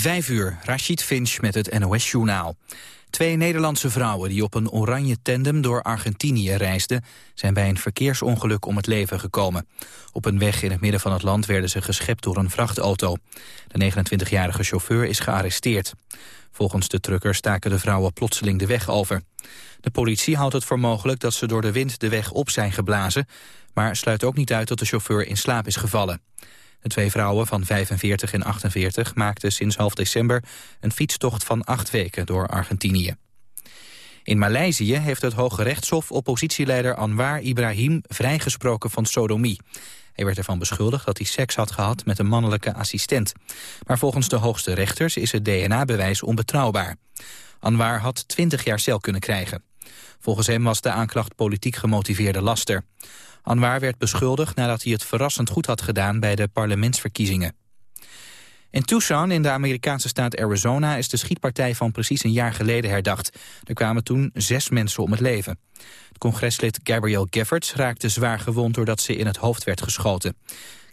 Vijf uur, Rashid Finch met het NOS-journaal. Twee Nederlandse vrouwen die op een oranje tandem door Argentinië reisden... zijn bij een verkeersongeluk om het leven gekomen. Op een weg in het midden van het land werden ze geschept door een vrachtauto. De 29-jarige chauffeur is gearresteerd. Volgens de trucker staken de vrouwen plotseling de weg over. De politie houdt het voor mogelijk dat ze door de wind de weg op zijn geblazen... maar sluit ook niet uit dat de chauffeur in slaap is gevallen. De twee vrouwen van 45 en 48 maakten sinds half december een fietstocht van acht weken door Argentinië. In Maleisië heeft het Hoge Rechtshof oppositieleider Anwar Ibrahim vrijgesproken van sodomie. Hij werd ervan beschuldigd dat hij seks had gehad met een mannelijke assistent. Maar volgens de hoogste rechters is het DNA-bewijs onbetrouwbaar. Anwar had 20 jaar cel kunnen krijgen. Volgens hem was de aanklacht politiek gemotiveerde laster. Anwar werd beschuldigd nadat hij het verrassend goed had gedaan bij de parlementsverkiezingen. In Tucson, in de Amerikaanse staat Arizona, is de schietpartij van precies een jaar geleden herdacht. Er kwamen toen zes mensen om het leven. Het congreslid Gabrielle Giffords raakte zwaar gewond doordat ze in het hoofd werd geschoten.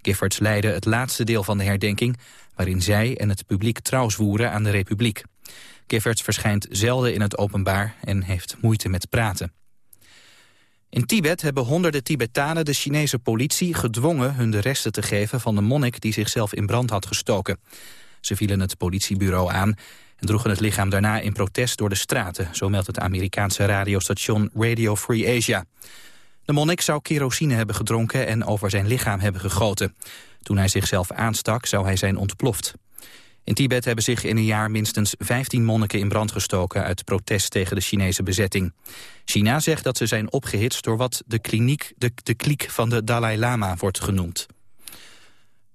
Giffords leidde het laatste deel van de herdenking, waarin zij en het publiek trouw zwoeren aan de republiek. Giffords verschijnt zelden in het openbaar en heeft moeite met praten. In Tibet hebben honderden Tibetanen de Chinese politie gedwongen hun de resten te geven van de monnik die zichzelf in brand had gestoken. Ze vielen het politiebureau aan en droegen het lichaam daarna in protest door de straten, zo meldt het Amerikaanse radiostation Radio Free Asia. De monnik zou kerosine hebben gedronken en over zijn lichaam hebben gegoten. Toen hij zichzelf aanstak zou hij zijn ontploft. In Tibet hebben zich in een jaar minstens 15 monniken in brand gestoken... uit protest tegen de Chinese bezetting. China zegt dat ze zijn opgehitst door wat de, kliniek, de, de kliek van de Dalai Lama wordt genoemd.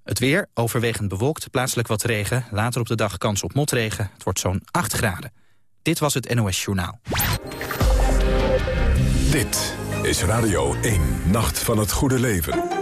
Het weer, overwegend bewolkt, plaatselijk wat regen. Later op de dag kans op motregen. Het wordt zo'n 8 graden. Dit was het NOS Journaal. Dit is Radio 1, Nacht van het Goede Leven.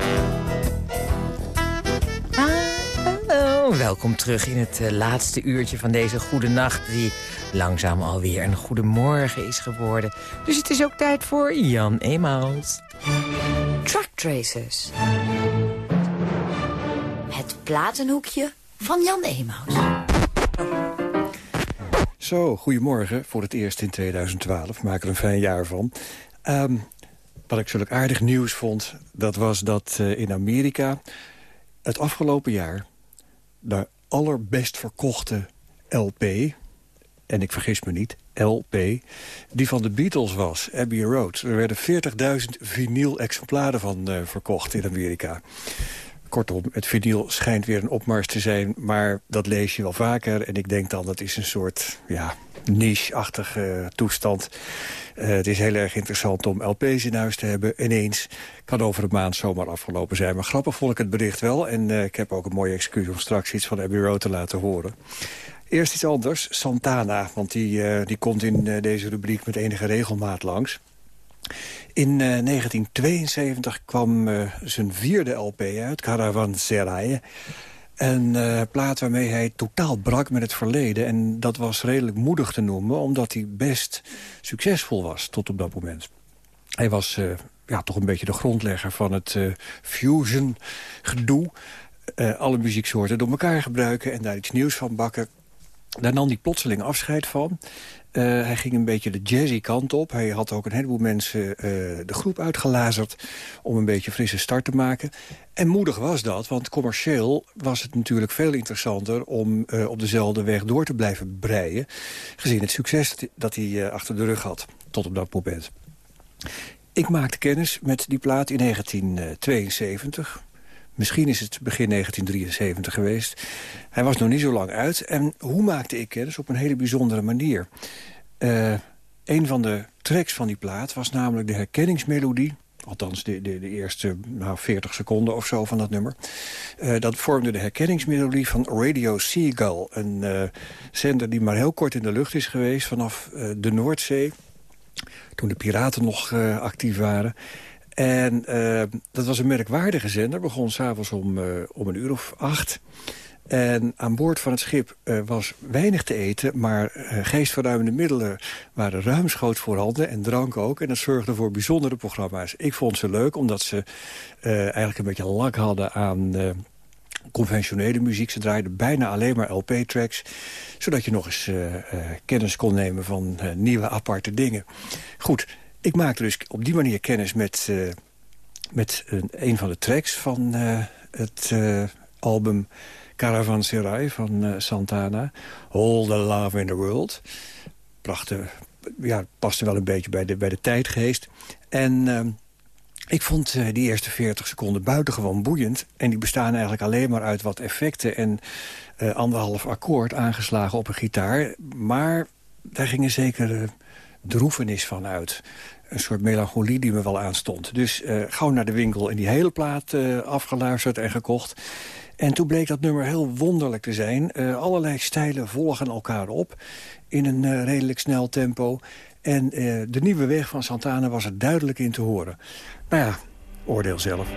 Welkom terug in het eh, laatste uurtje van deze goede nacht... die langzaam alweer een goede morgen is geworden. Dus het is ook tijd voor Jan Emaus. Truck Tracers. Het platenhoekje van Jan Emaus. Zo, goedemorgen. Voor het eerst in 2012. Maak er een fijn jaar van. Ehm, wat ik zulk aardig nieuws vond, dat was dat uh, in Amerika... het afgelopen jaar de allerbest verkochte LP... en ik vergis me niet, LP, die van de Beatles was, Abbey Road. Er werden 40.000 vinyl-exemplaren van uh, verkocht in Amerika. Kortom, het vinyl schijnt weer een opmars te zijn... maar dat lees je wel vaker. En ik denk dan, dat is een soort ja, niche-achtige toestand. Uh, het is heel erg interessant om LP's in huis te hebben. Ineens kan over een maand zomaar afgelopen zijn. Maar grappig vond ik het bericht wel. En uh, ik heb ook een mooie excuus om straks iets van Abbey Road te laten horen. Eerst iets anders, Santana. Want die, die komt in deze rubriek met enige regelmaat langs. In 1972 kwam zijn vierde LP uit, Caravan Seraye. Een uh, plaat waarmee hij totaal brak met het verleden. En dat was redelijk moedig te noemen, omdat hij best succesvol was tot op dat moment. Hij was ja, toch een beetje de grondlegger van het fusion-gedoe. alle muzieksoorten door elkaar gebruiken en daar iets nieuws van bakken. Daar nam hij plotseling afscheid van. Uh, hij ging een beetje de jazzy kant op. Hij had ook een heleboel mensen uh, de groep uitgelazerd... om een beetje frisse start te maken. En moedig was dat, want commercieel was het natuurlijk veel interessanter... om uh, op dezelfde weg door te blijven breien... gezien het succes dat hij achter de rug had, tot op dat moment. Ik maakte kennis met die plaat in 1972... Misschien is het begin 1973 geweest. Hij was nog niet zo lang uit. En hoe maakte ik kennis? Op een hele bijzondere manier. Uh, een van de tracks van die plaat was namelijk de herkenningsmelodie. Althans, de, de, de eerste nou, 40 seconden of zo van dat nummer. Uh, dat vormde de herkenningsmelodie van Radio Seagull. Een uh, zender die maar heel kort in de lucht is geweest vanaf de Noordzee. Toen de piraten nog actief waren. En dat was een merkwaardige zender. Begon s'avonds om, om een uur of acht. En aan boord van het schip uh, was weinig te eten... maar geestverruimende middelen waren ruimschoots voorhanden... en drank ook. En dat zorgde voor bijzondere programma's. Ik vond ze leuk, omdat ze eigenlijk een beetje lak hadden aan conventionele muziek. Ze draaiden bijna alleen maar LP-tracks. Zodat je nog eens kennis kon nemen van nieuwe aparte dingen. Goed, ik maakte dus op die manier kennis met, met een, een, van de tracks van het album Caravanserai van Santana. All the Love in the World. Prachtig, ja, paste wel een beetje bij de, bij de tijdgeest. En ehm, ik vond die eerste 40 seconden buitengewoon boeiend. En die bestaan eigenlijk alleen maar uit wat effecten... en anderhalf akkoord aangeslagen op een gitaar. Maar daar gingen zeker droefenis van uit. Een soort melancholie die me wel aanstond. Dus gauw naar de winkel en die hele plaat uh, afgeluisterd en gekocht. En toen bleek dat nummer heel wonderlijk te zijn. Uh, allerlei stijlen volgen elkaar op in een redelijk snel tempo. En de nieuwe weg van Santana was er duidelijk in te horen. Nou ja, oordeel zelf.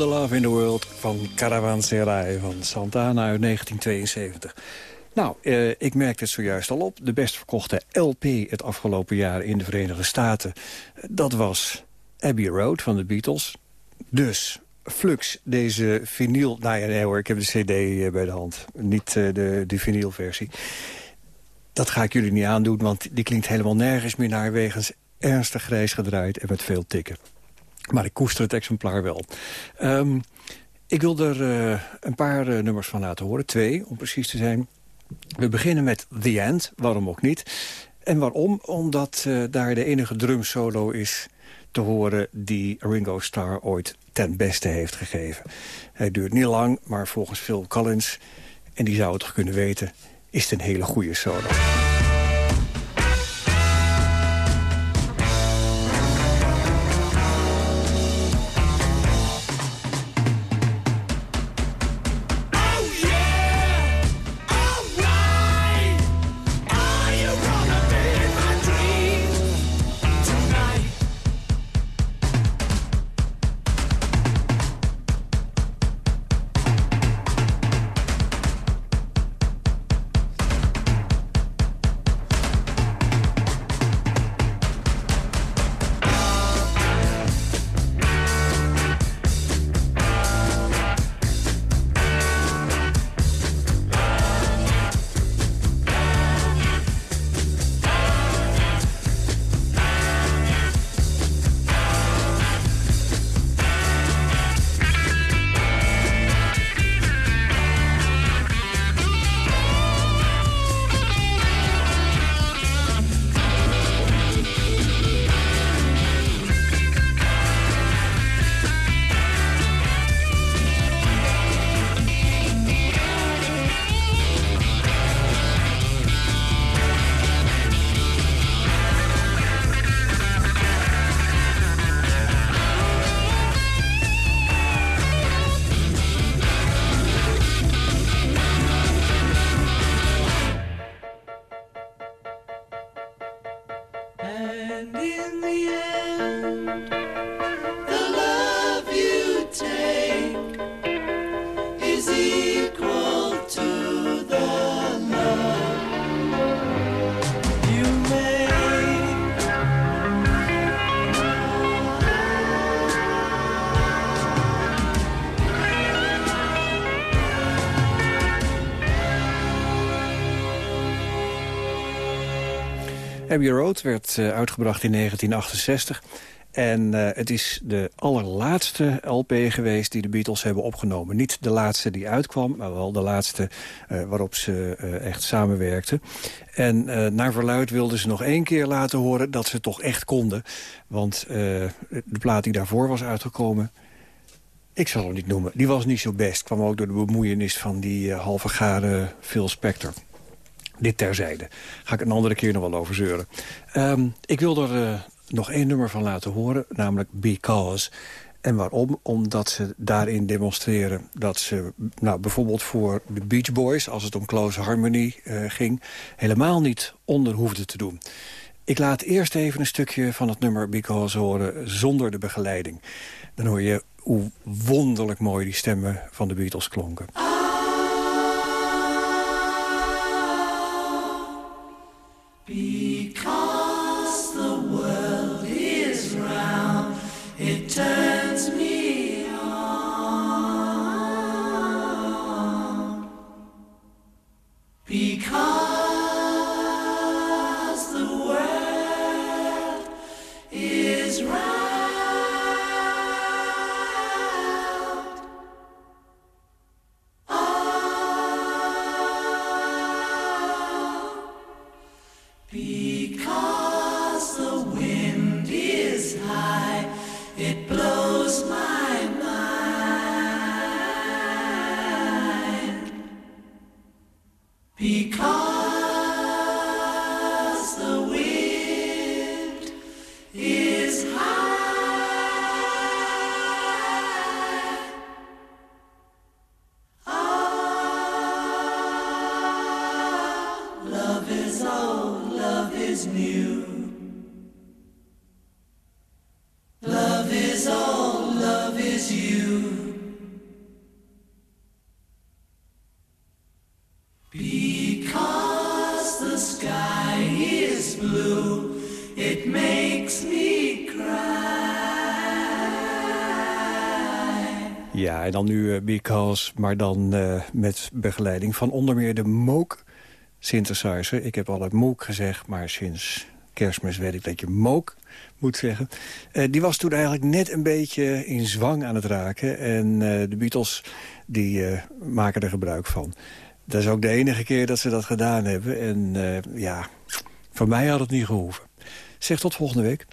The Love in the World van Caravanserai van Santana uit 1972. Nou, eh, ik merkte het zojuist al op. De best verkochte LP het afgelopen jaar in de Verenigde Staten... dat was Abbey Road van de Beatles. Dus Flux, deze vinyl... Nou ja, nee hoor, ik heb de cd eh, bij de hand. Niet uh, de, de vinylversie. Dat ga ik jullie niet aandoen, want die klinkt helemaal nergens meer naar... wegens ernstig grijs gedraaid en met veel tikken. Maar ik koester het exemplaar wel. Um, ik wil er uh, een paar uh, nummers van laten horen. Twee, om precies te zijn. We beginnen met The End, waarom ook niet. En waarom? Omdat uh, daar de enige drumsolo is te horen... die Ringo Starr ooit ten beste heeft gegeven. Hij duurt niet lang, maar volgens Phil Collins... en die zou het toch kunnen weten, is het een hele goede solo. Abbey Road werd uh, uitgebracht in 1968. En uh, het is de allerlaatste LP geweest die de Beatles hebben opgenomen. Niet de laatste die uitkwam, maar wel de laatste uh, waarop ze echt samenwerkten. En naar verluid wilden ze nog één keer laten horen dat ze toch echt konden. Want de plaat die daarvoor was uitgekomen... Ik zal hem niet noemen. Die was niet zo best. Kwam ook door de bemoeienis van die halve garen Phil Spector. Dit terzijde. Ga ik een andere keer nog wel over zeuren. Um, ik wil er uh, nog één nummer van laten horen, namelijk Because. En waarom? Omdat ze daarin demonstreren dat ze nou, bijvoorbeeld voor de Beach Boys... als het om Close Harmony uh, ging, helemaal niet onder hoefden te doen. Ik laat eerst even een stukje van het nummer Because horen zonder de begeleiding. Dan hoor je hoe wonderlijk mooi die stemmen van de Beatles klonken. Because the world is round, it turns me on. Because maar dan eh, met begeleiding van onder meer de Moog synthesizer. Ik heb altijd Moog gezegd, maar sinds kerstmis weet ik dat je Moog moet zeggen. Eh, die was toen eigenlijk net een beetje in zwang aan het raken. En eh, de Beatles die maken er gebruik van. Dat is ook de enige keer dat ze dat gedaan hebben. En ja, voor mij had het niet gehoeven. Zeg tot volgende week.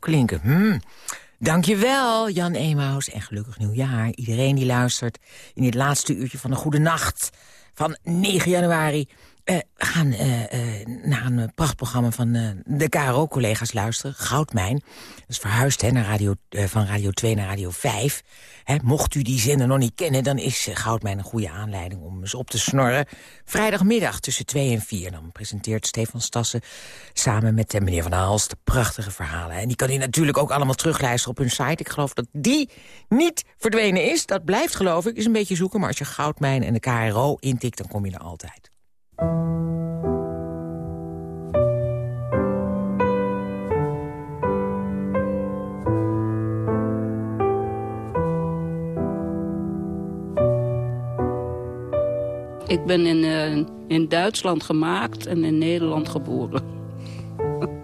Klinken. Hmm. Dankjewel, Jan Emaus. En gelukkig nieuwjaar. Iedereen die luistert in dit laatste uurtje van de Goede Nacht van 9 januari. We gaan eh, eh, naar een prachtprogramma van de KRO-collega's luisteren. Goudmijn. Dat is verhuisd hè, naar radio, van Radio 2 naar Radio 5. Hè, mocht u die zender nog niet kennen... dan is Goudmijn een goede aanleiding om eens op te snorren. Vrijdagmiddag tussen 2 en 4. Dan presenteert Stefan Stassen samen met meneer Van Hals... de prachtige verhalen. En die kan u natuurlijk ook allemaal terugluisteren op hun site. Ik geloof dat die niet verdwenen is. Dat blijft geloof ik. Is een beetje zoeken. Maar als je Goudmijn en de KRO intikt, dan kom je er altijd. Ik ben in, eh, in Duitsland gemaakt en in Nederland geboren.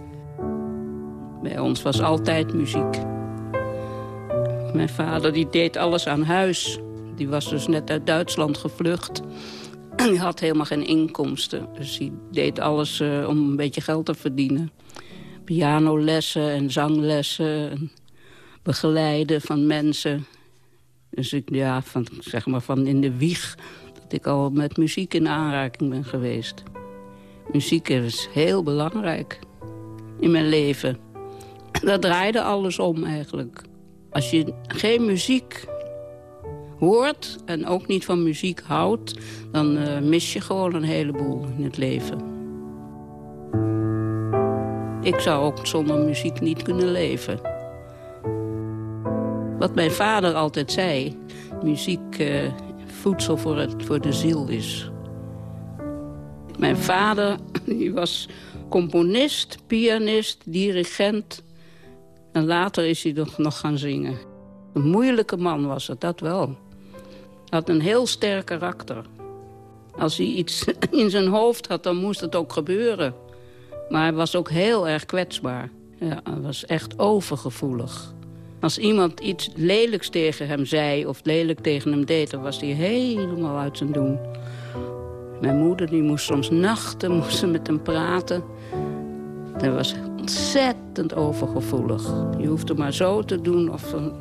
Bij ons was altijd muziek. Mijn vader die deed alles aan huis. Die was dus net uit Duitsland gevlucht. Die had helemaal geen inkomsten. Dus die deed alles eh, om een beetje geld te verdienen. Pianolessen en zanglessen. En begeleiden van mensen. Dus ik, ja, van, zeg maar van in de wieg dat ik al met muziek in aanraking ben geweest. Muziek is heel belangrijk in mijn leven. Daar draaide alles om eigenlijk. Als je geen muziek hoort en ook niet van muziek houdt... dan eh, mis je gewoon een heleboel in het leven. Ik zou ook zonder muziek niet kunnen leven. Wat mijn vader altijd zei, muziek uh, voedsel voor, het, voor de ziel is. Mijn vader die was componist, pianist, dirigent. En later is hij nog gaan zingen. Een moeilijke man was het, dat wel. Had een heel sterk karakter. Als hij iets in zijn hoofd had, dan moest het ook gebeuren. Maar hij was ook heel erg kwetsbaar. Ja, hij was echt overgevoelig. Als iemand iets lelijks tegen hem zei of lelijk tegen hem deed... dan was hij helemaal uit zijn doen. Mijn moeder die moest soms nachten moest ze met hem praten. Hij was ontzettend overgevoelig. Je hoefde maar zo te doen of dan,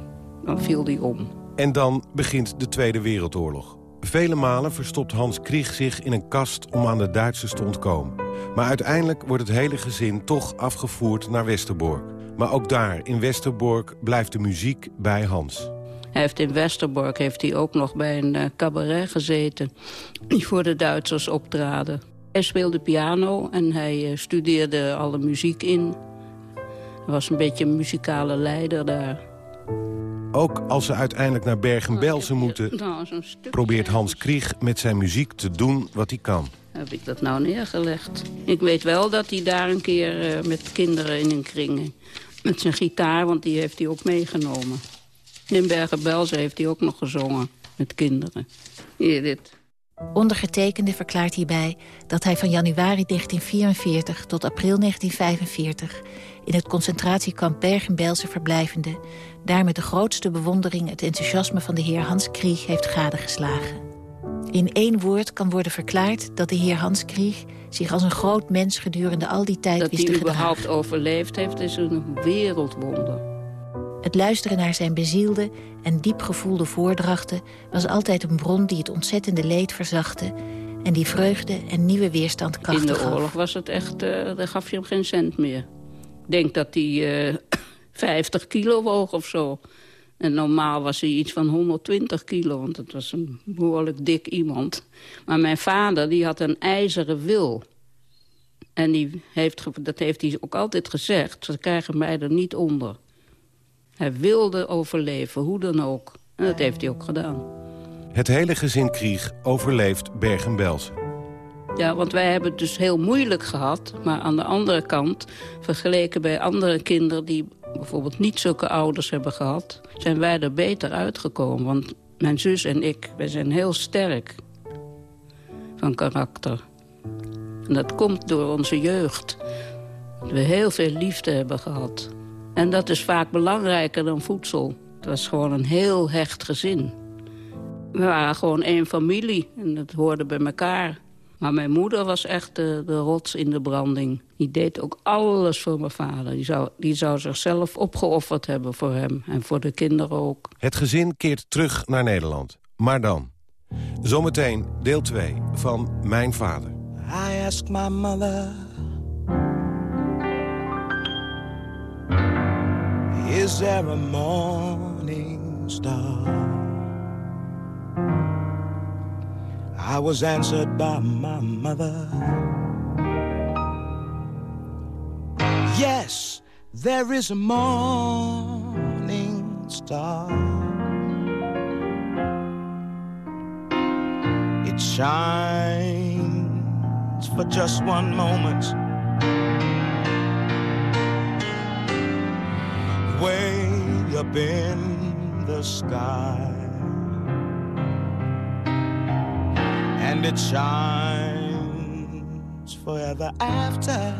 dan viel hij om. En dan begint de Tweede Wereldoorlog. Vele malen verstopt Hans Krieg zich in een kast om aan de Duitsers te ontkomen. Maar uiteindelijk wordt het hele gezin toch afgevoerd naar Westerbork. Maar ook daar, in Westerbork, blijft de muziek bij Hans. Hij heeft in Westerbork heeft hij ook nog bij een uh, cabaret gezeten... die voor de Duitsers optraden. Hij speelde piano en hij uh, studeerde alle muziek in. Hij was een beetje een muzikale leider daar. Ook als ze uiteindelijk naar Bergen-Belsen moeten... Nou, probeert Hans Krieg met zijn muziek te doen wat hij kan. Heb ik dat nou neergelegd? Ik weet wel dat hij daar een keer uh, met kinderen in een kring... met zijn gitaar, want die heeft hij ook meegenomen. In Bergen-Belsen heeft hij ook nog gezongen met kinderen. Hier, dit. Ondergetekende verklaart hierbij dat hij van januari 1944 tot april 1945... in het concentratiekamp Bergen-Belsen verblijvende... daar met de grootste bewondering het enthousiasme van de heer Hans Krieg heeft gadegeslagen. In één woord kan worden verklaard dat de heer Hans Krieg... zich als een groot mens gedurende al die tijd dat wist te gedragen. Dat hij überhaupt overleefd heeft, is een wereldwonder. Het luisteren naar zijn bezielde en diep gevoelde voordrachten... was altijd een bron die het ontzettende leed verzachtte... en die vreugde en nieuwe weerstand krachtig In de oorlog was het echt, uh, daar gaf je hem geen cent meer. Denk dat hij uh, 50 kilo woog of zo. En normaal was hij iets van 120 kilo, want het was een behoorlijk dik iemand. Maar mijn vader die had een ijzeren wil. En die heeft, dat heeft hij ook altijd gezegd. Ze krijgen mij er niet onder. Hij wilde overleven, hoe dan ook. En dat heeft hij ook gedaan. Het hele gezin Krieg overleeft Bergen-Belsen. Ja, want wij hebben het dus heel moeilijk gehad. Maar aan de andere kant, vergeleken bij andere kinderen... die bijvoorbeeld niet zulke ouders hebben gehad... zijn wij er beter uitgekomen. Want mijn zus en ik, wij zijn heel sterk van karakter. En dat komt door onze jeugd. Dat we heel veel liefde hebben gehad. En dat is vaak belangrijker dan voedsel. Het was gewoon een heel hecht gezin. We waren gewoon één familie en dat hoorde bij elkaar. Maar mijn moeder was echt de, de, rots in de branding. Die deed ook alles voor mijn vader. Die zou, die zou zichzelf opgeofferd hebben voor hem en voor de kinderen ook. Het gezin keert terug naar Nederland. Maar dan? Zometeen deel 2 van Mijn Vader. I ask my mother Is there a morning star? I was answered by my mother. Yes, there is a morning star. It shines for just one moment way up in the sky. And it shines forever after.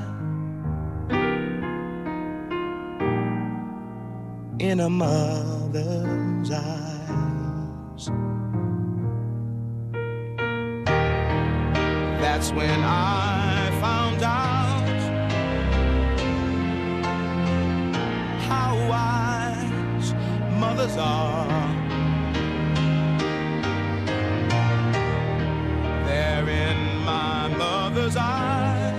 In a mother's eyes. That's when I found out. How wise mothers are. There in my mother's eyes,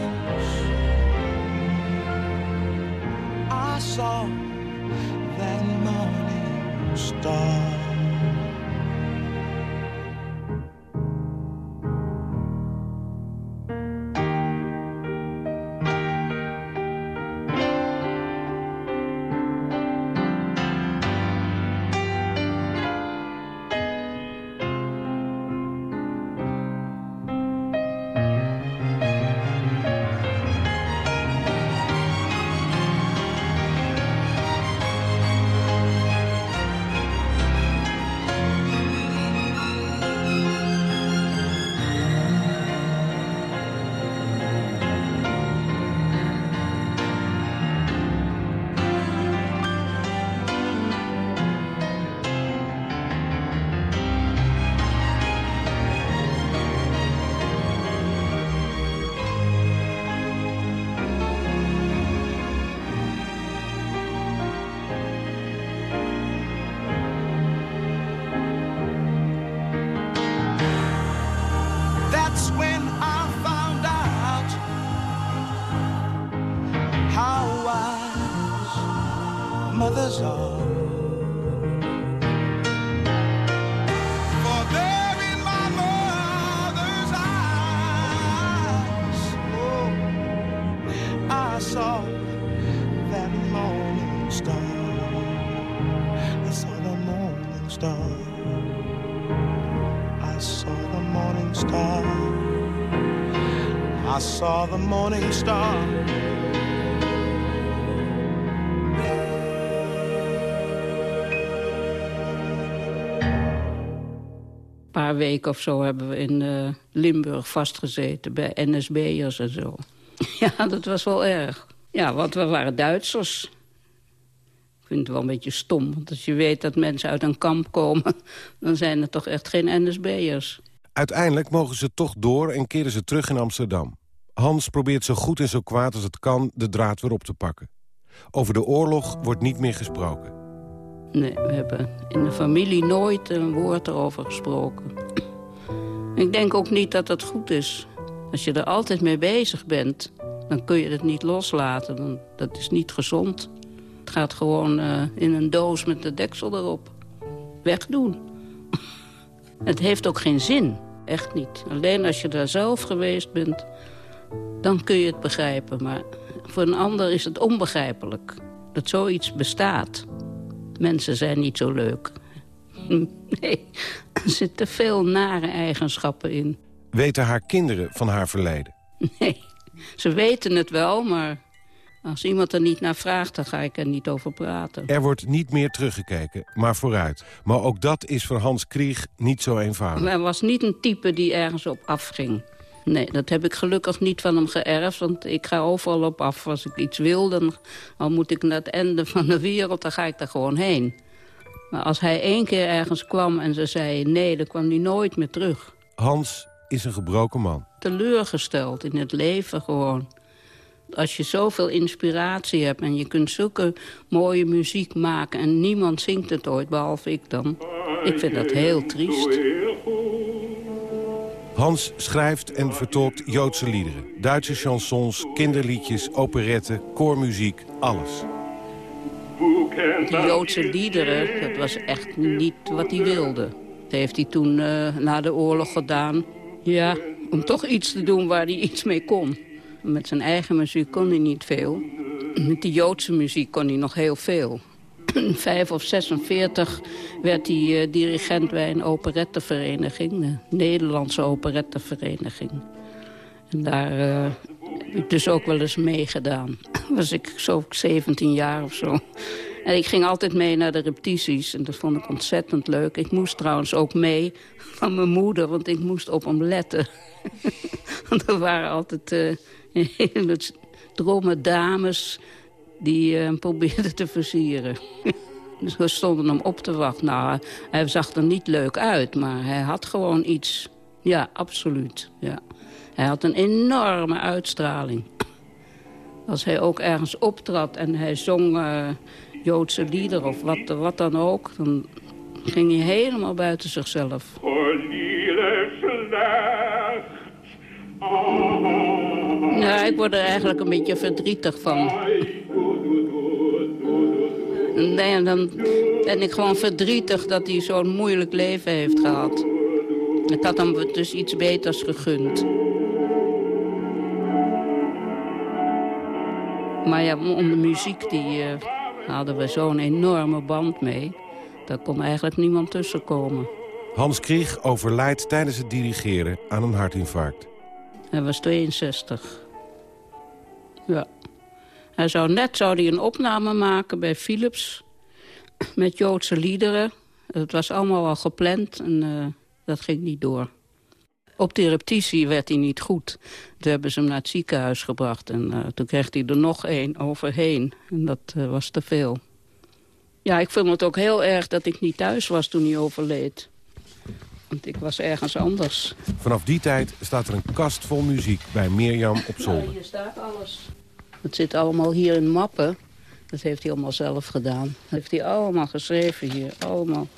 I saw that morning star. Morning star. Een paar weken of zo hebben we in eh, Limburg vastgezeten bij NSB'ers en zo. Ja, dat was wel erg. Ja, want we waren Duitsers. Ik vind het wel een beetje stom. Want als je weet dat mensen uit een kamp komen... dan zijn het toch echt geen NSB'ers. Uiteindelijk mogen ze toch door en keren ze terug in Amsterdam. Hans probeert zo goed en zo kwaad als het kan de draad weer op te pakken. Over de oorlog wordt niet meer gesproken. Nee, we hebben in de familie nooit een woord erover gesproken. Ik denk ook niet dat dat goed is. Als je er altijd mee bezig bent, dan kun je het niet loslaten. Dan, dat is niet gezond. Het gaat gewoon eh, in een doos met de deksel erop. Wegdoen. het heeft ook geen zin. Echt niet. Alleen als je daar zelf geweest bent, dan kun je het begrijpen. Maar voor een ander is het onbegrijpelijk dat zoiets bestaat. Mensen zijn niet zo leuk. Nee, er zitten veel nare eigenschappen in. Weten haar kinderen van haar verleden? Nee, ze weten het wel, maar als iemand er niet naar vraagt... dan ga ik er niet over praten. Er wordt niet meer teruggekeken, maar vooruit. Maar ook dat is voor Hans Krieg niet zo eenvoudig. Hij was niet een type die ergens op afging. Nee, dat heb ik gelukkig niet van hem geërfd. Want ik ga overal op af. Als ik iets wil, dan al moet ik naar het einde van de wereld... dan ga ik daar gewoon heen. Maar als hij één keer ergens kwam en ze zei nee... dan kwam hij nooit meer terug. Hans is een gebroken man. Teleurgesteld in het leven gewoon. Als je zoveel inspiratie hebt en je kunt zulke mooie muziek maken... en niemand zingt het ooit, behalve ik dan. Ik vind dat heel triest. Hans schrijft en vertolkt Joodse liederen. Duitse chansons, kinderliedjes, operetten, koormuziek, alles. Die Joodse liederen, dat was echt niet wat hij wilde. Dat heeft hij toen uh, na de oorlog gedaan. Ja, om toch iets te doen waar hij iets mee kon. Met zijn eigen muziek kon hij niet veel. Met die Joodse muziek kon hij nog heel veel. Vijf of 46 werd hij uh, dirigent bij een operettevereniging. De Nederlandse operettevereniging. En daar uh, heb ik dus ook wel eens meegedaan. was ik zo 17 jaar of zo. En ik ging altijd mee naar de repetities en dat vond ik ontzettend leuk. Ik moest trouwens ook mee van mijn moeder, want ik moest op hem letten. want er waren altijd uh, hele dromme dames die uh, probeerden te versieren. dus we stonden hem op te wachten. Nou, hij zag er niet leuk uit, maar hij had gewoon iets. Ja, absoluut. Ja. Hij had een enorme uitstraling. Als hij ook ergens optrad en hij zong uh, Joodse liederen of wat, wat dan ook... dan ging hij helemaal buiten zichzelf. Ja, ik word er eigenlijk een beetje verdrietig van. Nee, en dan ben ik gewoon verdrietig dat hij zo'n moeilijk leven heeft gehad. Ik had hem dus iets beters gegund. Maar ja, om de muziek die, uh, hadden we zo'n enorme band mee. Daar kon eigenlijk niemand tussenkomen. Hans Krieg overlijdt tijdens het dirigeren aan een hartinfarct. Hij was 62. Ja. Hij zou net zou hij een opname maken bij Philips. Met Joodse liederen. Het was allemaal al gepland en uh, dat ging niet door. Op de repetitie werd hij niet goed. Toen hebben ze hem naar het ziekenhuis gebracht. En uh, toen kreeg hij er nog één overheen. En dat uh, was te veel. Ja, ik vond het ook heel erg dat ik niet thuis was toen hij overleed. Want ik was ergens anders. Vanaf die tijd staat er een kast vol muziek bij Mirjam op zolder. Ja, hier staat alles. Het zit allemaal hier in mappen. Dat heeft hij allemaal zelf gedaan. Dat heeft hij allemaal geschreven hier. Allemaal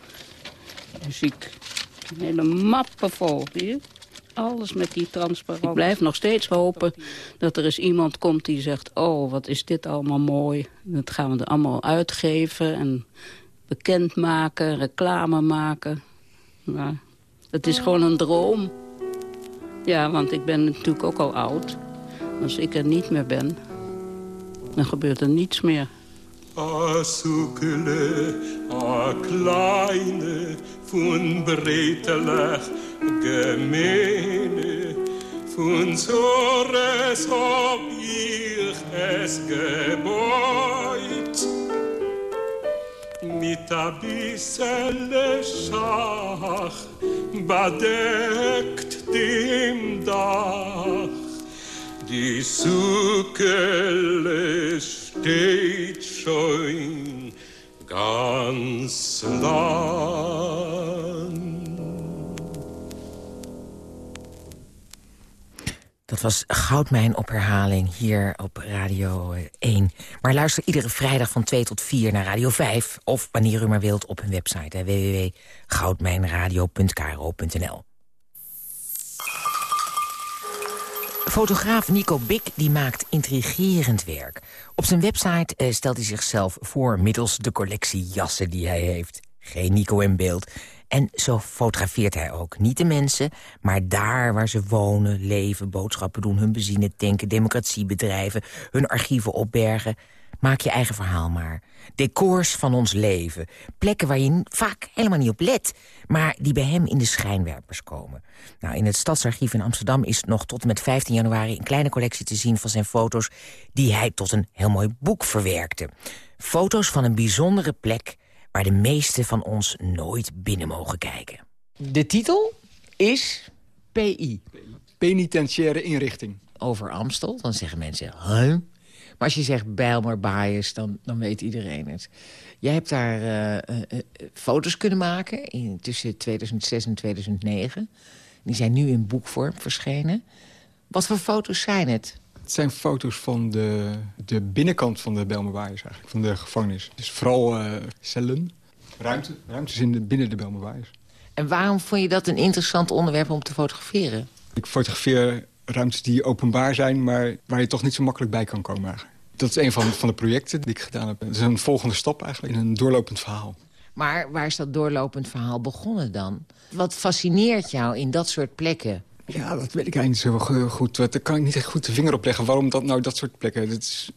muziek. Een hele mappen vol, hier. Alles met die transparant. Ik blijf nog steeds hopen dat er eens iemand komt die zegt... oh, wat is dit allemaal mooi. Dat gaan we er allemaal uitgeven en bekendmaken, reclame maken. Maar het is gewoon een droom. Ja, want ik ben natuurlijk ook al oud. Als ik er niet meer ben, dan gebeurt er niets meer. A sukele, a kleine, von breitelech gemene, von Zores hab ich es gebeut. Mit a bissele Schach bedeckt dem Dach, die Sukele steht schon ganz. Dat was Goudmijn op herhaling hier op Radio 1. Maar luister iedere vrijdag van 2 tot 4 naar Radio 5... of wanneer u maar wilt op hun website www.goudmijnradio.kro.nl. Fotograaf Nico Bik die maakt intrigerend werk. Op zijn website eh, stelt hij zichzelf voor middels de collectie jassen die hij heeft. Geen Nico in beeld. En zo fotografeert hij ook. Niet de mensen, maar daar waar ze wonen, leven, boodschappen doen... hun benzine tanken, democratie bedrijven, hun archieven opbergen. Maak je eigen verhaal maar. Decors van ons leven. Plekken waar je vaak helemaal niet op let... maar die bij hem in de schijnwerpers komen. Nou, in het Stadsarchief in Amsterdam is nog tot en met 15 januari... een kleine collectie te zien van zijn foto's... die hij tot een heel mooi boek verwerkte. Foto's van een bijzondere plek waar de meesten van ons nooit binnen mogen kijken. De titel is PI. Penitentiaire inrichting. Over Amstel, dan zeggen mensen... Huh? Maar als je zegt Bijlmer Bias, dan, dan weet iedereen het. Jij hebt daar uh, uh, foto's kunnen maken in, tussen 2006 en 2009. Die zijn nu in boekvorm verschenen. Wat voor foto's zijn het? Het zijn foto's van de, de binnenkant van de Bijlmer Bias eigenlijk, van de gevangenis. Dus vooral uh, cellen, ruimte, ruimtes in de, binnen de Bijlmer Bias. En waarom vond je dat een interessant onderwerp om te fotograferen? Ik fotografeer ruimtes die openbaar zijn, maar waar je toch niet zo makkelijk bij kan komen eigenlijk. Dat is een van, van de projecten die ik gedaan heb. Het is een volgende stap eigenlijk in een doorlopend verhaal. Maar waar is dat doorlopend verhaal begonnen dan? Wat fascineert jou in dat soort plekken? Ja, dat weet ik eigenlijk niet zo goed. Daar kan ik niet echt goed de vinger op leggen. Waarom dat nou dat soort plekken? Dat is...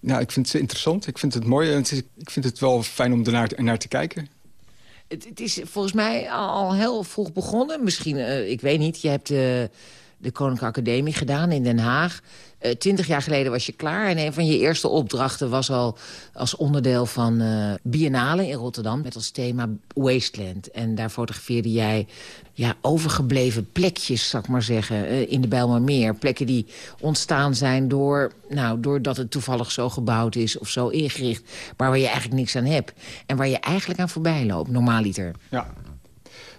Ja, ik vind het interessant. Ik vind het mooi. En het is, ik vind het wel fijn om ernaar naar te kijken. Het, het, is volgens mij al heel vroeg begonnen. Misschien, uh, ik weet niet, je hebt... Uh, de Koninklijke Academie gedaan in Den Haag. Uh, twintig jaar geleden was je klaar. En een van je eerste opdrachten was al als onderdeel van uh, Biennale in Rotterdam... met als thema Wasteland. En daar fotografeerde jij ja, overgebleven plekjes, zou ik maar zeggen... Uh, in de Bijlmermeer. Plekken die ontstaan zijn door, nou, doordat het toevallig zo gebouwd is... of zo ingericht, maar waar je eigenlijk niks aan hebt. En waar je eigenlijk aan voorbij loopt, normaaliter. Ja,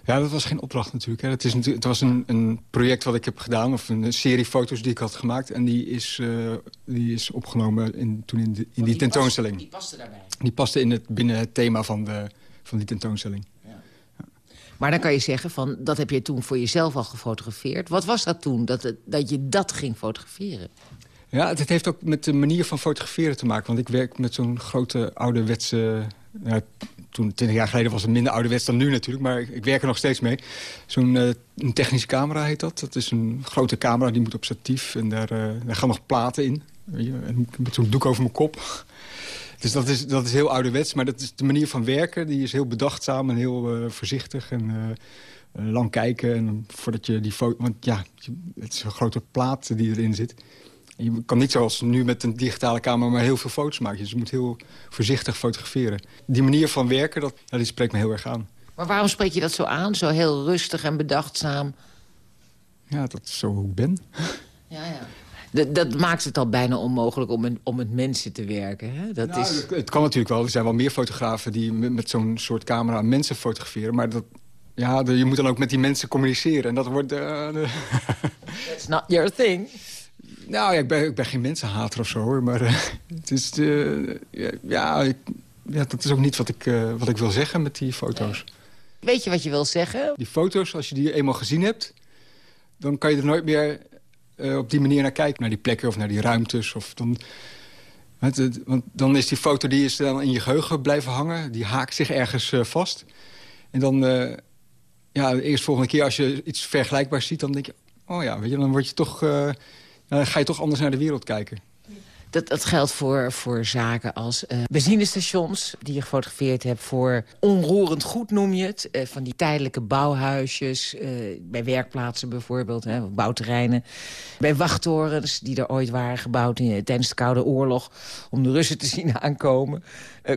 ja, dat was geen opdracht natuurlijk. Hè. Het, is natuurlijk, het was een, een project wat ik heb gedaan, of een serie foto's die ik had gemaakt. En die is, uh, die is opgenomen in, toen in, de, in die, die tentoonstelling. die paste daarbij? Die paste in het, binnen het thema van, de, van die tentoonstelling. Ja. Ja. Maar dan kan je zeggen, van, dat heb je toen voor jezelf al gefotografeerd. Wat was dat toen, dat, het, dat je dat ging fotograferen? Ja, het heeft ook met de manier van fotograferen te maken. Want ik werk met zo'n grote ouderwetse... Ja, toen, twintig jaar geleden was het minder ouderwets dan nu natuurlijk. Maar ik, werk er nog steeds mee. Zo'n uh, technische camera heet dat. Dat is een grote camera, die moet op statief. En daar, uh, daar gaan nog platen in. En met zo'n doek over mijn kop. Dus dat is, dat is heel ouderwets. Maar dat is de manier van werken. Die is heel bedachtzaam en heel uh, voorzichtig. En lang kijken. En voordat je die foto... Want ja, het is een grote plaat die erin zit. Je kan niet zoals nu met een digitale camera maar heel veel foto's maken. Dus je moet heel voorzichtig fotograferen. Die manier van werken, dat, ja, die spreekt me heel erg aan. Maar waarom spreek je dat zo aan? Zo heel rustig en bedachtzaam? Ja, dat is zo hoe ik ben. Ja, ja. Dat, dat, maakt het al bijna onmogelijk om, een, om met mensen te werken. Hè? Dat nou, is... Het kan natuurlijk wel. Er zijn wel meer fotografen die met, met zo'n soort camera mensen fotograferen. Maar dat, ja, je moet dan ook met die mensen communiceren. En dat wordt... Uh, That's not your thing. Nou ja, ik ben, ik ben geen mensenhater of zo hoor. Maar uh, het is... Uh, ja, ik, ja, dat is ook niet wat ik, uh, wat ik wil zeggen met die foto's. Weet je wat je wil zeggen? Die foto's, als je die eenmaal gezien hebt... dan kan je er nooit meer op die manier naar kijken. Naar die plekken of naar die ruimtes. Of dan, het, het, want dan is die foto die is dan in je geheugen blijven hangen. Die haakt zich ergens vast. En dan, ja, de eerst volgende keer als je iets vergelijkbaars ziet... dan denk je, oh ja, weet je, dan, word je toch, ga je toch anders naar de wereld kijken. Dat, dat geldt voor, voor zaken als uh, benzinestations die je gefotografeerd hebt... voor onroerend goed noem je het. Uh, van die tijdelijke bouwhuisjes, bij werkplaatsen bijvoorbeeld, hè, bouwterreinen. Bij wachttorens die er ooit waren gebouwd in, tijdens de Koude Oorlog... om de Russen te zien aankomen.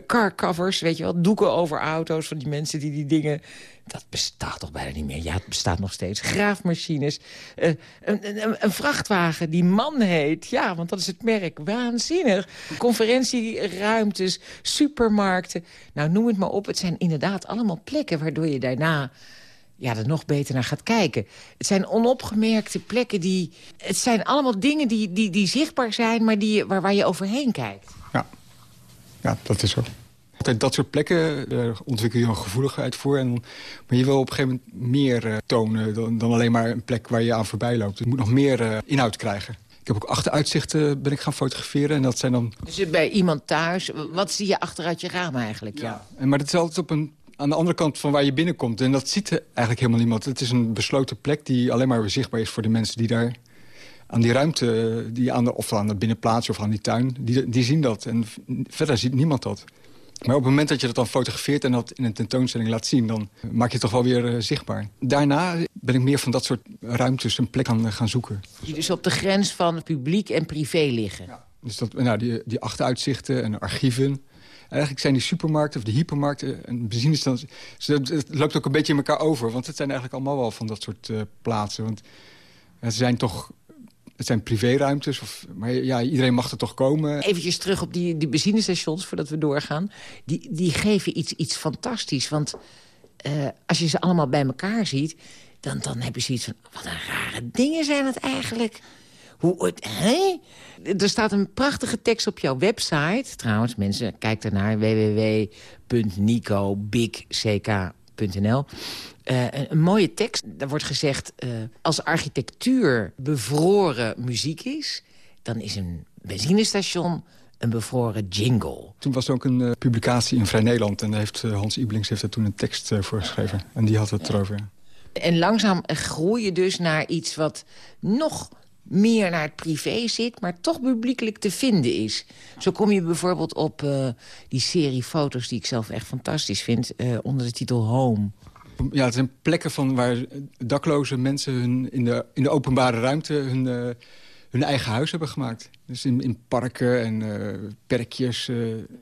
carcovers, weet je wel, doeken over auto's van die mensen die die dingen dat bestaat toch bijna niet meer. Ja, het bestaat nog steeds. Graafmachines. Uh, een, een, een, vrachtwagen die man heet. Ja, want dat is het merk. Waanzinnig. Conferentieruimtes, supermarkten. Nou, noem het maar op. Het zijn inderdaad allemaal plekken waardoor je daarna ja, er nog beter naar gaat kijken. Het zijn onopgemerkte plekken die... Het zijn allemaal dingen die, die, die zichtbaar zijn, maar die, waar, waar je overheen kijkt. Ja, ja dat is zo. Altijd dat soort plekken, daar ontwikkel je een gevoeligheid voor. En, maar je wil op een gegeven moment meer uh, tonen dan, dan, alleen maar een plek waar je aan voorbij loopt. Het moet nog meer uh, inhoud krijgen. Ik heb ook achteruitzichten ben ik gaan fotograferen. En dat zijn dan... Dus bij iemand thuis, wat zie je achteruit je raam eigenlijk? Ja. ja. Maar dat is altijd op een, aan de andere kant van waar je binnenkomt. En dat ziet eigenlijk helemaal niemand. Het is een besloten plek die alleen maar zichtbaar is voor de mensen die daar aan die ruimte, die aan de, of aan de binnenplaats of aan die tuin, die, die zien dat. En verder ziet niemand dat. Maar op het moment dat je dat dan fotografeert en dat in een tentoonstelling laat zien... dan maak je het toch wel weer uh, zichtbaar. Daarna ben ik meer van dat soort ruimtes een plek aan uh, gaan zoeken. Die dus op de grens van publiek en privé liggen. Ja. Dus dat, nou, die, die achteruitzichten en archieven. Eigenlijk zijn die supermarkten of de hypermarkten en benzinestations... Het loopt ook een beetje in elkaar over. Want het zijn eigenlijk allemaal wel van dat soort uh, plaatsen. Want het zijn toch het zijn privéruimtes, of, maar ja, iedereen mag er toch komen. Even terug op die, die benzinestations, voordat we doorgaan. Die, die geven iets, iets fantastisch, want uh, als je ze allemaal bij elkaar ziet... Dan, dan heb je zoiets van, wat een rare dingen zijn het eigenlijk. Hoe, het, hè? Er staat een prachtige tekst op jouw website. Trouwens, mensen, kijk ernaar www.nicobigck.nl. Uh, een, mooie tekst. Daar wordt gezegd, uh, als architectuur bevroren muziek is... dan is een benzinestation een bevroren jingle. Toen was er ook een uh, publicatie in Vrij Nederland... en heeft, Hans Ibelings heeft daar toen een tekst voor geschreven. En die had het erover. En langzaam groei je dus naar iets wat nog meer naar het privé zit... maar toch publiekelijk te vinden is. Zo kom je bijvoorbeeld op die serie foto's die ik zelf echt fantastisch vind... onder de titel Home. Ja, het zijn plekken van waar dakloze mensen hun, in, de, in de openbare ruimte hun, uh, hun eigen huis hebben gemaakt. Dus in, in parken en perkjes.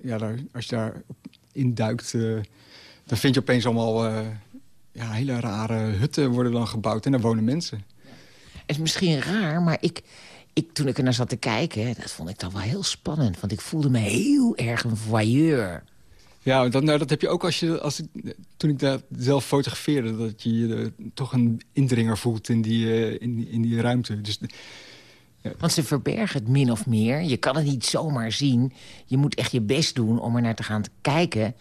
Ja, daar, als je daar induikt, dan vind je opeens allemaal ja, hele rare hutten worden dan gebouwd. En daar wonen mensen. Het is misschien raar, maar ik, ik, toen ik er naar zat te kijken... dat vond ik dan wel heel spannend. Want ik voelde me heel erg een voyeur. Ja, dat, nou, dat heb je ook als je, als ik, toen ik daar zelf fotografeerde... dat je uh, toch een indringer voelt in die, uh, in, in die ruimte. Dus, ja. Want ze verbergen het min of meer. Je kan het niet zomaar zien. Je moet echt je best doen om er naar te gaan kijken.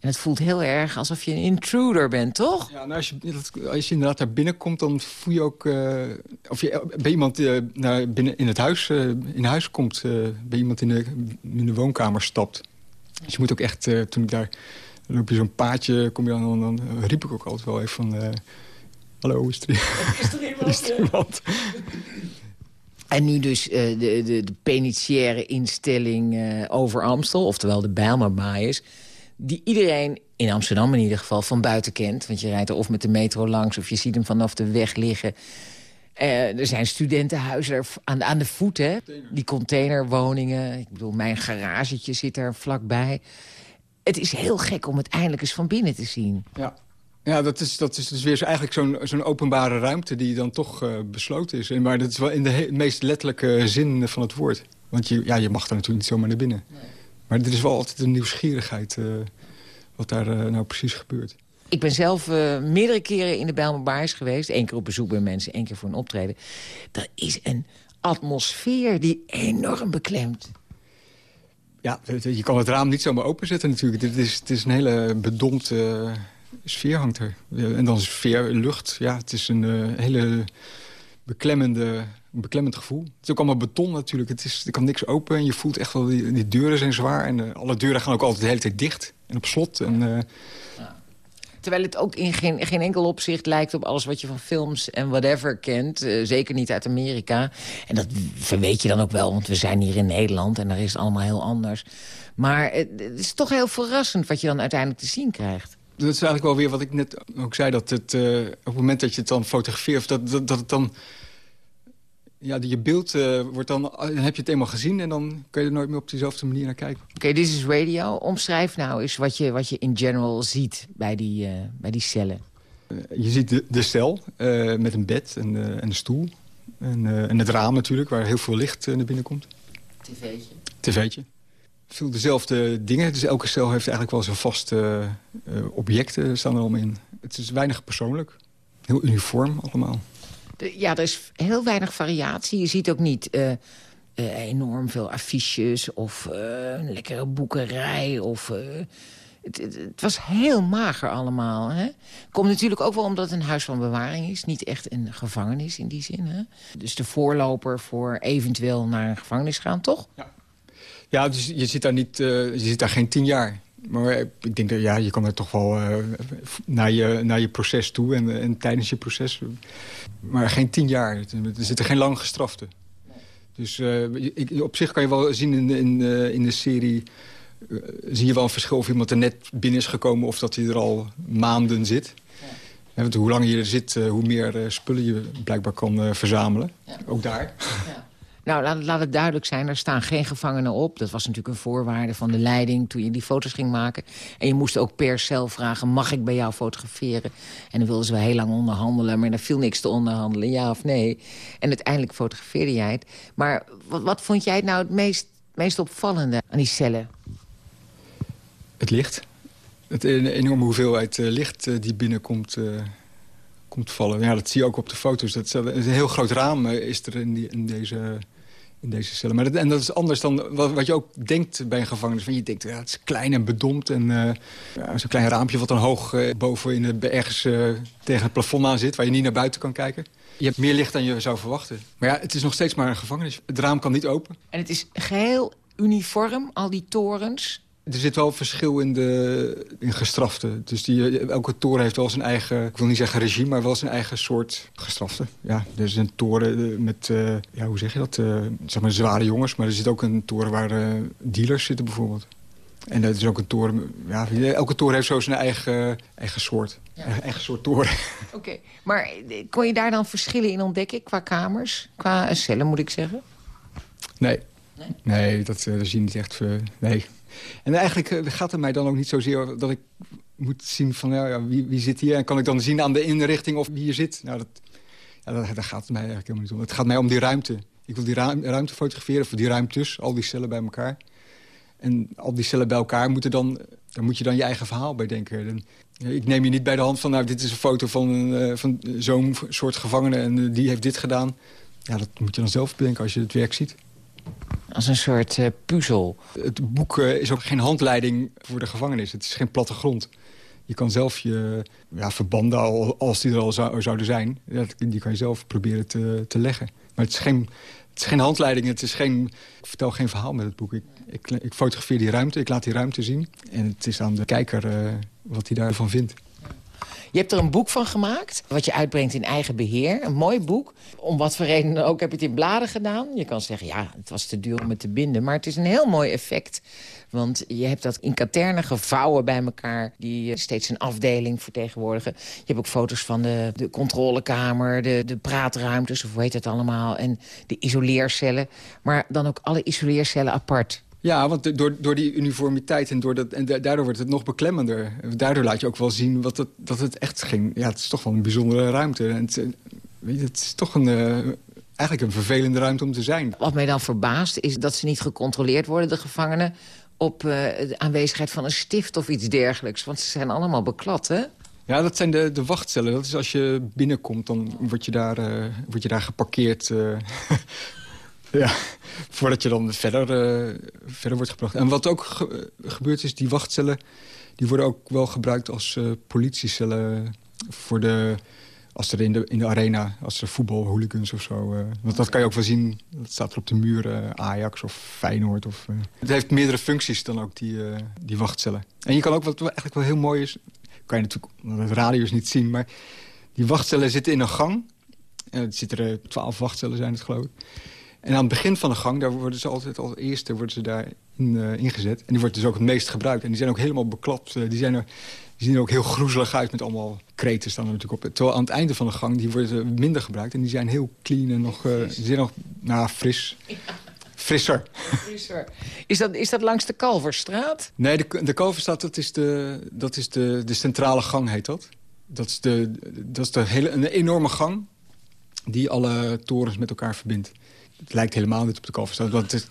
En het voelt heel erg alsof je een intruder bent, toch? Ja, nou, als, je, als je inderdaad daar binnenkomt, dan voel je ook... Uh, of je bij iemand naar binnen in het huis, in huis komt... bij iemand in de, in de woonkamer stapt. Dus je moet ook echt, uh, toen ik daar... Dan loop je zo'n paadje, kom je dan, dan, dan riep ik ook altijd wel even van... Uh, Hallo, is er, is er iemand? is er iemand? En nu dus uh, de, de, de penitentiaire instelling uh, over Amstel, oftewel de Bijlmerbaaiers... die iedereen, in Amsterdam in ieder geval, van buiten kent. Want je rijdt er of met de metro langs of je ziet hem vanaf de weg liggen. Uh, er zijn studentenhuizen aan, aan de voet, hè? Die containerwoningen. Ik bedoel, mijn garagetje zit er vlakbij. Het is heel gek om het eindelijk eens van binnen te zien. Ja, ja dat, is, dat is dus weer zo, eigenlijk zo'n zo'n openbare ruimte... die dan toch uh, besloten is. En, maar dat is wel in de meest letterlijke zin van het woord. Want je, ja, je mag daar natuurlijk niet zomaar naar binnen. Nee. Maar er is wel altijd een nieuwsgierigheid... Uh, wat daar nou precies gebeurt. Ik ben zelf uh, meerdere keren in de Bijlmer geweest. Eén keer op bezoek bij mensen, één keer voor een optreden. Er is een atmosfeer die enorm beklemt. Ja, je kan het raam niet zomaar openzetten natuurlijk. Het is, het is een hele bedompte sfeer hangt er. En dan sfeer, lucht. Ja, het is een hele beklemmende, een beklemmend gevoel. Het is ook allemaal beton natuurlijk. Het is, er kan niks open en je voelt echt wel... die, die deuren zijn zwaar en uh, alle deuren gaan ook altijd de hele tijd dicht. En op slot. En, uh... ja. Terwijl het ook in geen, geen enkel opzicht lijkt op alles wat je van films en whatever kent. Uh, zeker niet uit Amerika. En dat verweet je dan ook wel, want we zijn hier in Nederland... en daar is het allemaal heel anders. Maar het, is toch heel verrassend wat je dan uiteindelijk te zien krijgt dat is eigenlijk wel weer wat ik net ook zei. Dat het, uh, op het moment dat je het dan fotografeert... dat, dat, dat het dan... Ja, je beeld uh, wordt dan, dan heb je het eenmaal gezien... en dan kun je er nooit meer op dezelfde manier naar kijken. Oké, okay, dit is radio. Omschrijf nou eens wat je, wat je in general ziet bij die, uh, bij die cellen. je ziet de, de cel met een bed en, en een stoel. En, en het raam natuurlijk, waar heel veel licht naar binnen komt. TV'tje. TV'tje veel dezelfde dingen. Dus elke cel heeft eigenlijk wel zijn vaste uh, objecten staan er allemaal in. Het is weinig persoonlijk. Heel uniform allemaal. Ja, er is heel weinig variatie. Je ziet ook niet uh, uh, enorm veel affiches of een lekkere boekerij. Of, het, het, was heel mager allemaal. Hè? Komt natuurlijk ook wel omdat het een huis van bewaring is. Niet echt een gevangenis in die zin. Hè? Dus de voorloper voor eventueel naar een gevangenis gaan, toch? Ja. Ja, dus je zit daar, niet, je zit daar geen tien jaar. Maar ik denk dat ja, je kan er toch wel uh, naar, je, naar je proces toe en, en tijdens je proces. Maar geen tien jaar. Er zitten geen lang gestrafte. Dus uh, ik, op zich kan je wel zien in, in, in de serie... zie je wel een verschil of iemand er net binnen is gekomen... of dat hij er al maanden zit. Ja. want hoe langer je er zit, hoe meer spullen je blijkbaar kan verzamelen. Ja. Ook daar. Ja. Nou, laat, laat, het duidelijk zijn, er staan geen gevangenen op. Dat was natuurlijk een voorwaarde van de leiding toen je die foto's ging maken. En je moest ook per cel vragen, mag ik bij jou fotograferen? En dan wilden ze wel heel lang onderhandelen, maar er viel niks te onderhandelen, ja of nee. En uiteindelijk fotografeerde jij het. Maar wat, wat vond jij nou het meest, meest opvallende aan die cellen? Het licht. Het enorme hoeveelheid uh, licht uh, die binnenkomt... Komt vallen. Ja, dat zie je ook op de foto's. Dat is een heel groot raam is er in, die, in deze in deze cellen. Maar dat, en dat is anders dan wat, wat, je ook denkt bij een gevangenis. Van je denkt, ja, het is klein en bedompt. En uh, zo'n klein raampje wat dan hoog uh, boven in het, ergens tegen het plafond aan zit... waar je niet naar buiten kan kijken. Je hebt meer licht dan je zou verwachten. Maar ja, het is nog steeds maar een gevangenis. Het raam kan niet open. En het is geheel uniform, al die torens er zit wel verschil in de in gestrafte. Dus die, elke toren heeft wel zijn eigen, ik wil niet zeggen regime... maar wel zijn eigen soort gestrafte. Ja, er is een toren eh, met, uh, ja, hoe zeg je dat? Uh, zeg maar zware jongens. Maar er zit ook een toren waar uh, dealers zitten bijvoorbeeld. En dat is ook een toren... Ja, elke toren heeft zo zijn eigen, eigen soort. Ja. Eigen, soort toren. Oké, okay. maar kon je daar dan verschillen in ontdekken qua kamers? Qua cellen, moet ik zeggen? Nee. Nee, dat, dat zie niet echt... nee, en eigenlijk eh, gaat het mij dan ook niet zozeer dat ik moet zien van ja, wie, wie zit hier. En kan ik dan zien aan de inrichting of wie hier zit. Nou, dat, ja, dat, gaat het mij eigenlijk helemaal niet om. Het gaat mij om die ruimte. Ik wil die ruimte fotograferen, voor die ruimtes, al die cellen bij elkaar. En al die cellen bij elkaar moeten dan, daar moet je dan je eigen verhaal bij denken. En, ik neem je niet bij de hand van, nou, dit is een foto van, van zo'n soort gevangene en die heeft dit gedaan. Ja, dat moet je dan zelf bedenken als je het werk ziet. Als een soort uh, puzzel. Het boek uh, is ook geen handleiding voor de gevangenis. Het is geen plattegrond. Je kan zelf je ja, verbanden, al, als die er al zou, zouden zijn... die kan je zelf proberen te, te leggen. Maar het is, geen, het geen handleiding, het is geen, ik vertel geen verhaal met het boek. Ik, ik, fotografeer die ruimte, ik laat die ruimte zien. En het is aan de kijker uh, wat hij daarvan vindt. Je hebt er een boek van gemaakt, wat je uitbrengt in eigen beheer. Een mooi boek. Om wat voor reden ook heb je het in bladen gedaan. Je kan zeggen, ja, het was te duur om het te binden. Maar het is een heel mooi effect. Want je hebt dat in katerne gevouwen bij elkaar... die steeds een afdeling vertegenwoordigen. Je hebt ook foto's van de, de controlekamer, de, de praatruimtes... of hoe heet het allemaal, en de isoleercellen. Maar dan ook alle isoleercellen apart. Ja, want door, door die uniformiteit en, door dat, en daardoor wordt het nog beklemmender. Daardoor laat je ook wel zien wat het, dat het echt ging. Ja, het is toch wel een bijzondere ruimte. En het, weet je, het is toch een, uh, eigenlijk een vervelende ruimte om te zijn. Wat mij dan verbaast is dat ze niet gecontroleerd worden, de gevangenen... op uh, de aanwezigheid van een stift of iets dergelijks. Want ze zijn allemaal beklad, hè? Ja, dat zijn de, de wachtcellen. Dat is als je binnenkomt, dan word je daar, uh, word je daar geparkeerd... Ja, voordat je dan verder, uh, verder wordt gebracht. En wat ook ge gebeurt is, die wachtcellen... die worden ook wel gebruikt als uh, politiecellen... voor de als er in de, in de arena, als er voetbalhooligans of zo... eh, want dat kan je ook wel zien, dat staat er op de muur, eh, Ajax of Feyenoord. Of, eh. Het heeft meerdere functies dan ook, die, eh, die wachtcellen. En je kan ook, wat eigenlijk wel heel mooi is... kan je natuurlijk met het radius niet zien, maar die wachtcellen zitten in een gang. En er zitten er twaalf wachtcellen zijn het, geloof ik. En aan het begin van de gang, daar worden ze altijd als eerste worden ze daar in, eh, ingezet. En die wordt dus ook het meest gebruikt. En die zijn ook helemaal beklapt. eh, die, zijn er, die zien er ook heel groezelig uit met allemaal kreten staan er natuurlijk op. Terwijl aan het einde van de gang, die worden minder gebruikt. En die zijn heel clean en nog, eh, die zijn nog nou, fris. Frisser. Is dat, is dat langs de Kalverstraat? Nee, de, de Kalverstad, dat is, de, dat is de, de centrale gang, heet dat. Dat is, de, dat is de hele, een enorme gang die alle torens met elkaar verbindt. Het lijkt helemaal niet op de Kalverstraat. Want het,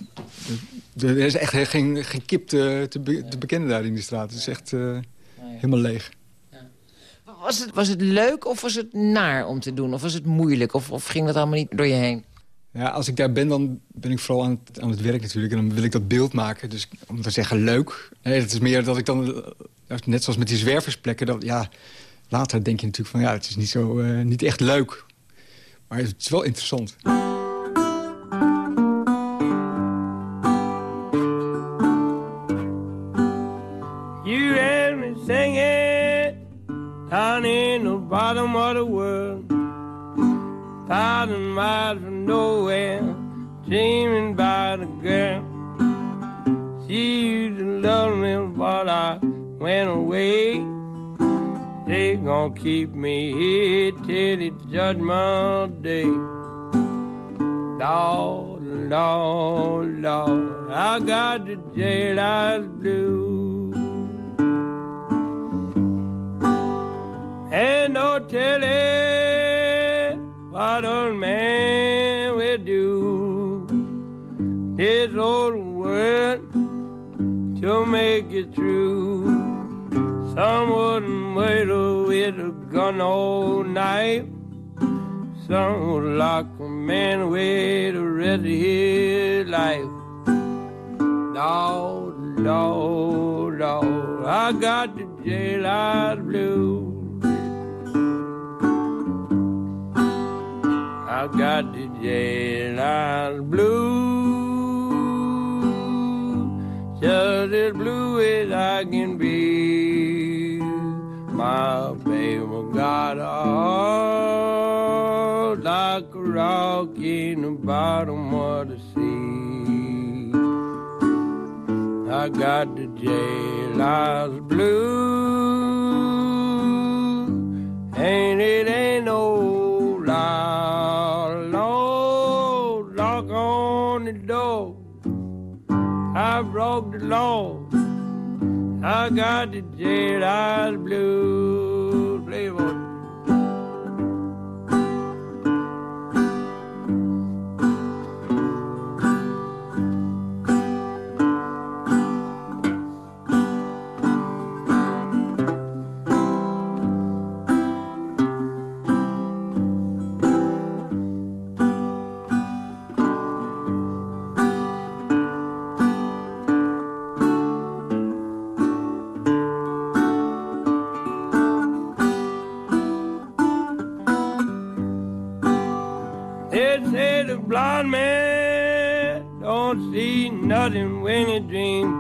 er is echt geen, geen kip te, te, be- te bekennen daar in die straat. Het is echt eh, helemaal leeg. Was het, was het leuk of was het naar om te doen? Of was het moeilijk? Of, of ging dat allemaal niet door je heen? Ja, als ik daar ben, dan ben ik vooral aan het, aan het werk natuurlijk. En dan wil ik dat beeld maken. Dus om te zeggen leuk. Nee, het is meer dat ik dan, eh, net zoals met die zwerversplekken... Dat, ja, later denk je natuurlijk van ja, het is niet, zo, eh, niet echt leuk. Maar het is wel interessant. Down in the bottom of the world, thousand miles from nowhere, dreaming about a girl. She used to love me, but I went away. They gonna keep me here till the judgment day. Lord, Lord, Lord, I got the jailhouse blues. And don't tell it what old man will do. This old world to make it true. Some wouldn't murder with a gun or knife. Some would lock a man away the rest of his life. Lord, Lord, Lord, I got the jailhouse blues. I got the jailhouse blues, just as blue as I can be. My baby got a heart like a rock in the bottom of the sea. I got the jailhouse blues, and it ain't on the door. I broke the law. I got the jailhouse blues. Play for They say the blind man don't see nothing when he dreams.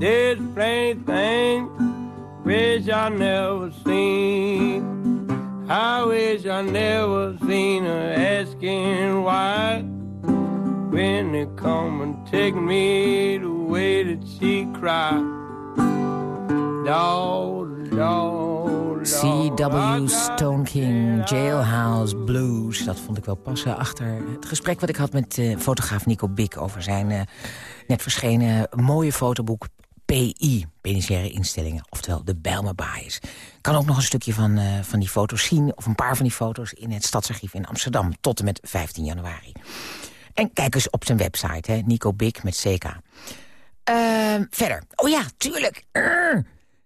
There's plenty things which I never seen. I wish I never seen her asking why. When they come and take me the way that she cry. Lord, Lord, C.W. Stone King, Jailhouse Blues. Dat vond ik wel passen achter het gesprek wat ik had met eh, fotograaf Nico Bik... over zijn eh, net verschenen mooie fotoboek PI, Penitentiaire Instellingen. Oftewel de Bijlmer Baaiers. Kan ook nog een stukje van, eh, van die foto's zien... of een paar van die foto's in het Stadsarchief in Amsterdam... tot en met 15 januari. En kijk eens op zijn website, hè, Nico Bik met CK. Ehm, verder. Oh ja, tuurlijk.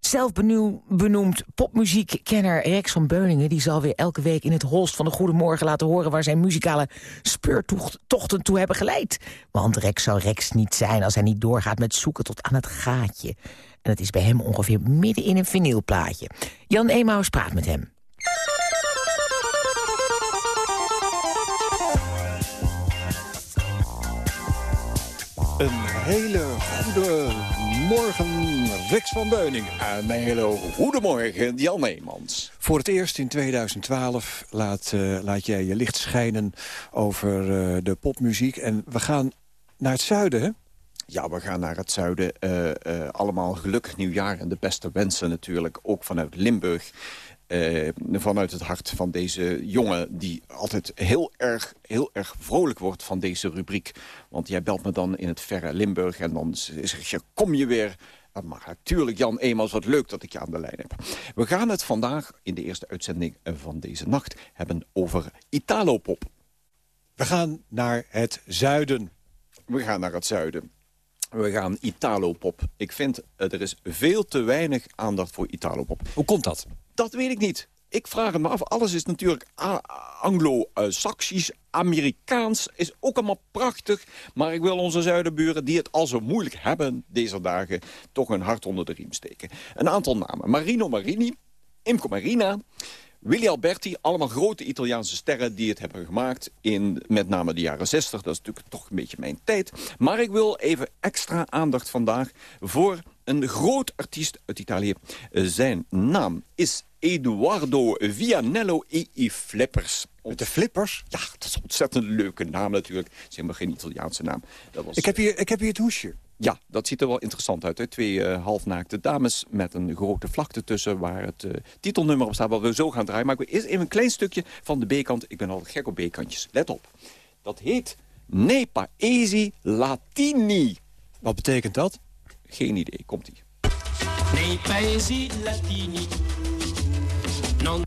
Zelfbenoemd popmuziekkenner Rex van Beuningen... die zal weer elke week in het holst van de Goedemorgen laten horen... waar zijn muzikale speurtochten toe hebben geleid. Want Rex zou Rex niet zijn als hij niet doorgaat met zoeken tot aan het gaatje. En dat is bij hem ongeveer midden in een vinylplaatje. Jan Emaus praat met hem. Een hele goede morgen, Rix van Beuning. Een hele goede morgen, Jan Neemans. Voor het eerst in 2012 laat, uh, laat jij je licht schijnen over uh, de popmuziek. En we gaan naar het zuiden, hè? Ja, we gaan naar het zuiden. Uh, allemaal gelukkig nieuwjaar en de beste wensen natuurlijk. Ook vanuit Limburg. Uh, vanuit het hart van deze jongen... die altijd heel erg, heel erg vrolijk wordt van deze rubriek. Want jij belt me dan in het verre Limburg... en dan zeg je, kom je weer... Maar natuurlijk, Jan Eenmaals, wat leuk dat ik je aan de lijn heb. We gaan het vandaag, in de eerste uitzending van deze nacht... hebben over Italopop. We gaan naar het zuiden. We gaan naar het zuiden. We gaan Italopop. Ik vind, er is veel te weinig aandacht voor Italopop. Hoe komt dat? Dat weet ik niet. Ik vraag het me af. Alles is natuurlijk Anglo-Saxisch, Amerikaans. Is ook allemaal prachtig. Maar ik wil onze zuidenburen, die het al zo moeilijk hebben deze dagen... toch een hart onder de riem steken. Een aantal namen. Marino Marini, Imco Marina... Willy Alberti, allemaal grote Italiaanse sterren die het hebben gemaakt in met name de jaren 60. Dat is natuurlijk toch een beetje mijn tijd. Maar ik wil even extra aandacht vandaag voor een groot artiest uit Italië. Zijn naam is Eduardo Vianello e i Flippers. Met de Flippers? Ja, dat is een ontzettend leuke naam natuurlijk. Het is helemaal geen Italiaanse naam. Dat was... ik, heb hier, ik heb hier het hoesje. Ja, dat ziet er wel interessant uit. Hè? Twee uh, halfnaakte dames met een grote vlakte tussen... waar het uh, titelnummer op staat, wat we zo gaan draaien. Maar ik wil eerst even een klein stukje van de B-kant. Ik ben altijd gek op B-kantjes. Let op. Dat heet Ne Paesi Latini. Wat betekent dat? Geen idee. Komt-ie. Nei paesi latini non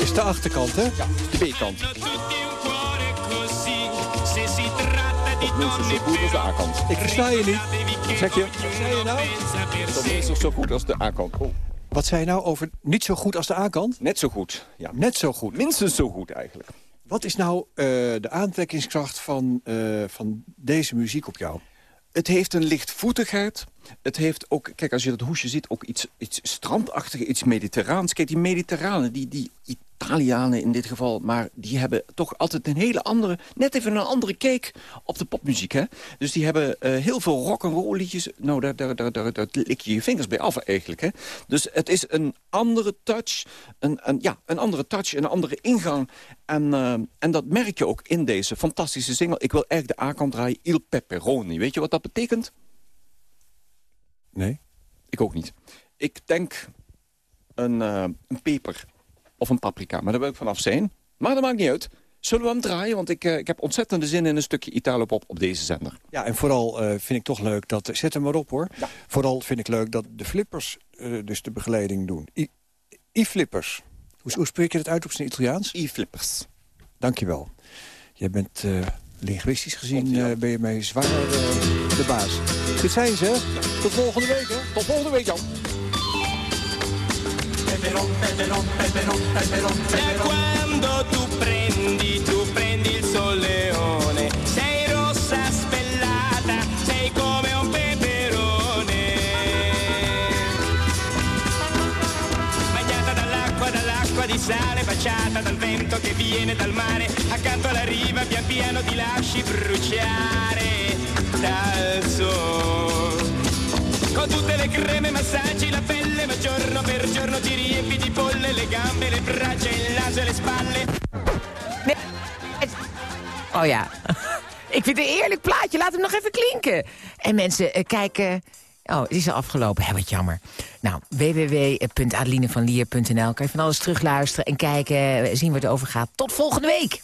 Is de achterkant, hè? Ja, de B-kant. Minstens zo goed als de A-kant. Ik versta je niet. Wat zeg je? Wat zei je nou? Dat is minstens zo goed als de A-kant. Oh. Wat zei je nou over niet zo goed als de A-kant? Net zo goed, ja. Net zo goed? Minstens zo goed eigenlijk. Wat is nou uh, de aantrekkingskracht van, uh, van deze muziek op jou? Het heeft een lichtvoetigheid. Het heeft ook, kijk, als je dat hoesje ziet, ook iets, iets strandachtigs, iets mediterraans. Kijk, die mediterranen, die, die Italianen in dit geval... maar die hebben toch altijd een hele andere... net even een andere kijk op de popmuziek, hè? Dus die hebben uh, heel veel rock'n'roll liedjes. Nou, daar, daar, daar, daar, daar lik je je vingers bij af eigenlijk, hè? Dus het is een andere touch, een, een, ja, een andere touch, een andere ingang. En, uh, en dat merk je ook in deze fantastische single. Ik wil eigenlijk de A-kant draaien, Il Pepperoni. Weet je wat dat betekent? Nee. Ik ook niet. Ik denk een, uh, een peper of een paprika. Maar daar wil ik vanaf zijn. Maar dat maakt niet uit. Zullen we hem draaien? Want ik, uh, ik heb ontzettende zin in een stukje Italopop op deze zender. Ja, en vooral uh, vind ik toch leuk dat... Zet hem maar op, hoor. Ja. Vooral vind ik leuk dat de flippers dus de begeleiding doen. I-flippers. Hoe, hoe, spreek je dat uit op zijn Italiaans? I-flippers. Dankjewel. Jij bent linguistisch gezien ben je mij zwaar de baas. Dit zijn ze. Tot volgende week, hè? Tot volgende week, Jan. Da quando tu prendi, tu prendi il soleone. Sei rossa spellata, sei come un peperone. Bagnata dall'acqua, dall'acqua di sale, baciata dal vento che viene dal mare. Accanto alla riva pian piano ti lasci bruciare dal sole. Con tutte la pelle, giorno per giorno ti riempi di le gambe, le braccia, e le spalle. Oh ja, ik vind het een eerlijk plaatje. Laat hem nog even klinken. En mensen, uh, kijken... Oh, het is al afgelopen. Hè, wat jammer. Nou, www.adelinevanlier.nl kan je van alles terugluisteren en kijken, zien waar het over gaat. Tot volgende week!